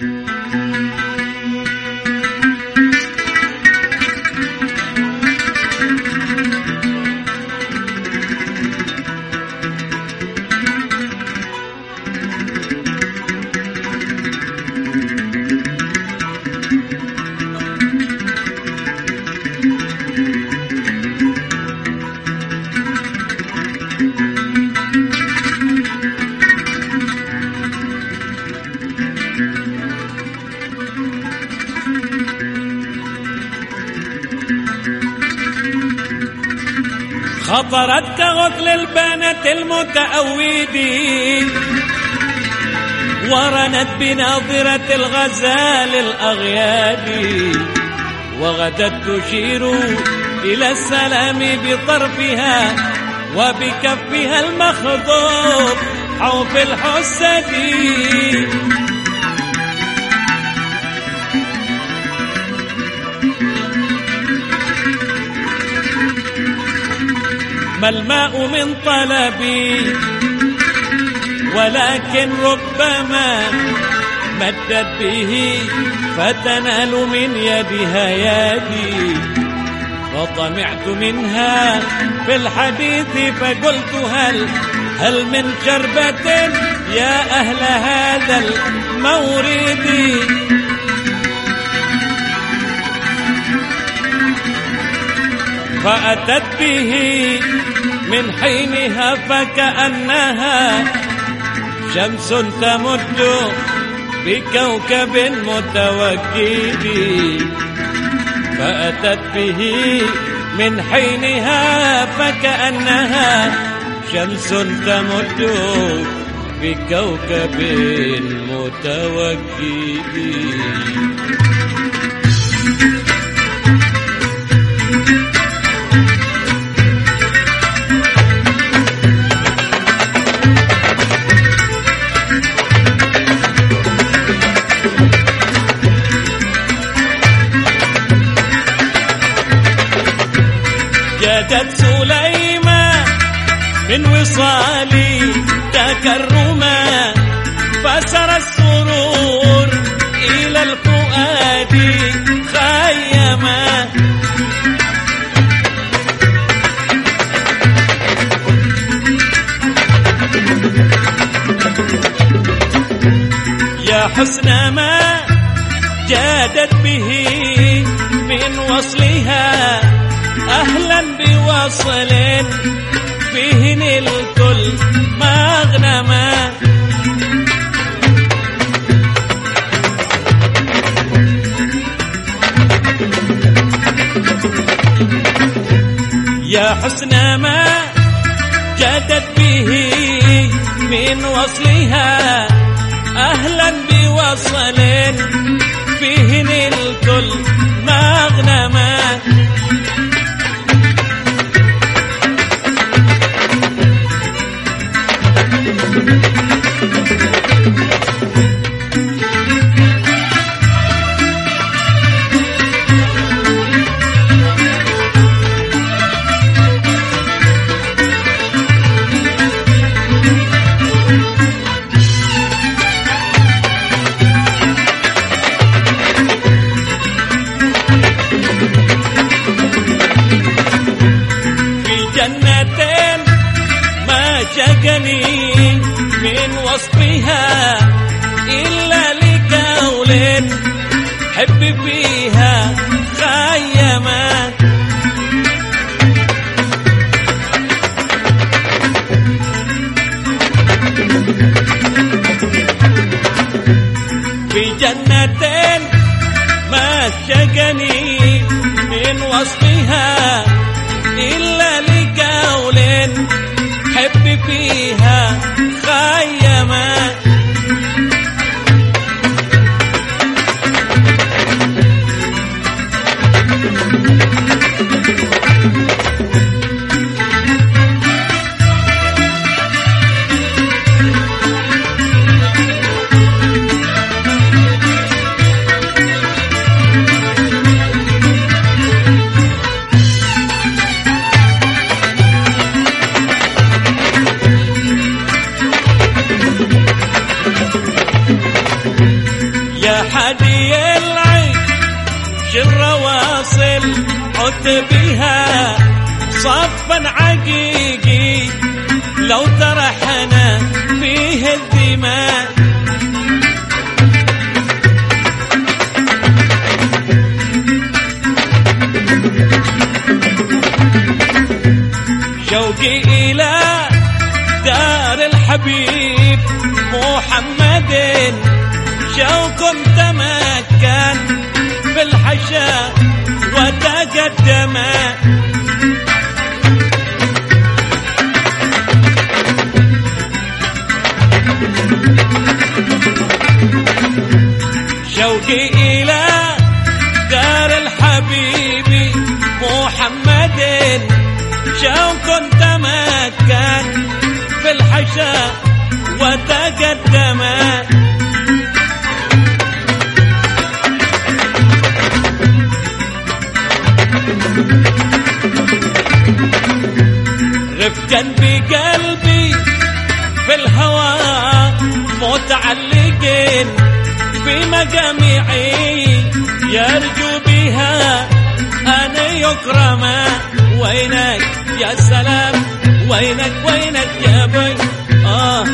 Música خطرت كغثل البنات المتأودين. ورنت بناظرة الغزال الأغيادي وغدت تشير إلى السلام بطرفها وبكفها المخضوب حوف الحسدي ما الماء من طلبي. ولكن ربما مدت به فتنال من يدها يدي وطمعت منها في الحديث فقلت هل هل من شربة يا أهل هذا المورد؟ فأتت به من حينها فكأنها شمس تمد بكوكب متوكد فأتت به من حينها فكأنها شمس تمد بكوكب متوكد جادت سليمان من وصالي تكرما. فسر السرور إلى الفؤاد خيما. يا حسن ما جادت به من وصلها. أهلا بوصل فيه الكل مغنما يا حسن ما جادت به من وصلها. أهلا بوصل فيه الكل مغنما حب فيها خيما في جنتين ما شقني من وصفها إلا لقول حب فيها عد بها صفا عقيقي. لو ترحنا فيه الدماء. شوقي إلى دار الحبيب محمد. شوق تمكن. شوقي إلى دار الحبيب محمد. شوق تمكن في الحشا وتقدم. رفقا بقلبي في الهوى متعلقين بمجامعي يرجو بها أن يكرم. وينك يا سلام؟ وينك وينك يا بي آه.